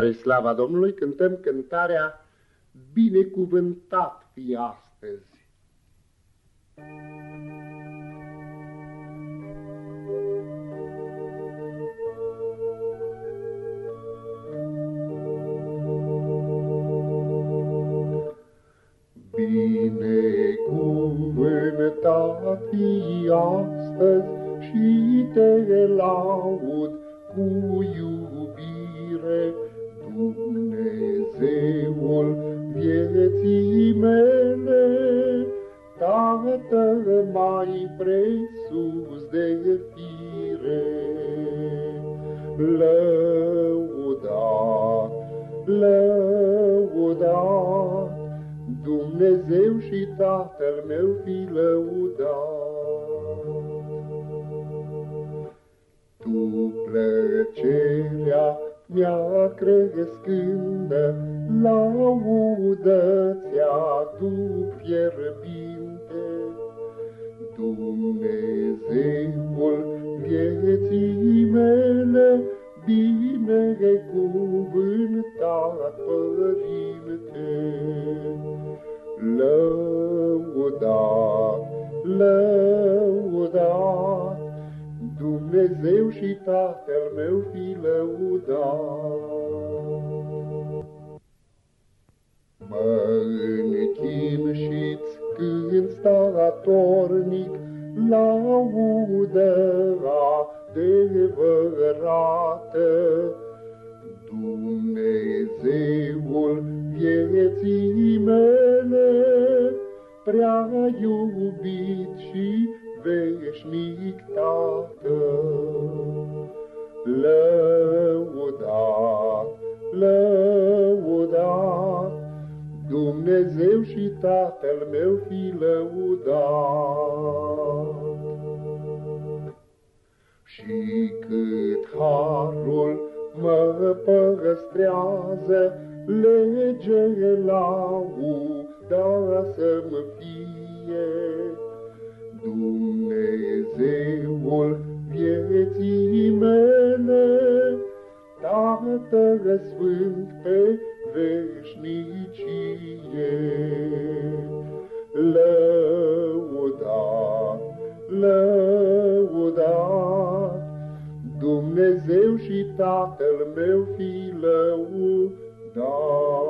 Spre slava Domnului cântăm cântarea Binecuvântat fi astăzi. Binecuvântat fi astăzi și te laud cu iubire, Dumnezeul vieții mele, Tată mai presus de fire. Lăudat, lăudat, Dumnezeu și Tatăl meu fi lăudat. Plăcerea mea crescândă, laudă ți-a tu fierbinte. Dumnezeul vieții mele, Dumnezeu și Tatăl meu fi lăudat. Mă închin și-ți cânt statornic, laudă adevărată. Dumnezeul vieții mele, prea iubit și veșnic Tată. Lăudat, lăudat, Dumnezeu și Tatăl meu fi lăudat. Și cât harul mă păstrează, lege lauda să-mi fie, Dumnezeul vieții mele, Tată Sfânt pe veșnicie. Lăudat, lăudat, Dumnezeu și Tatăl meu fi lăudat.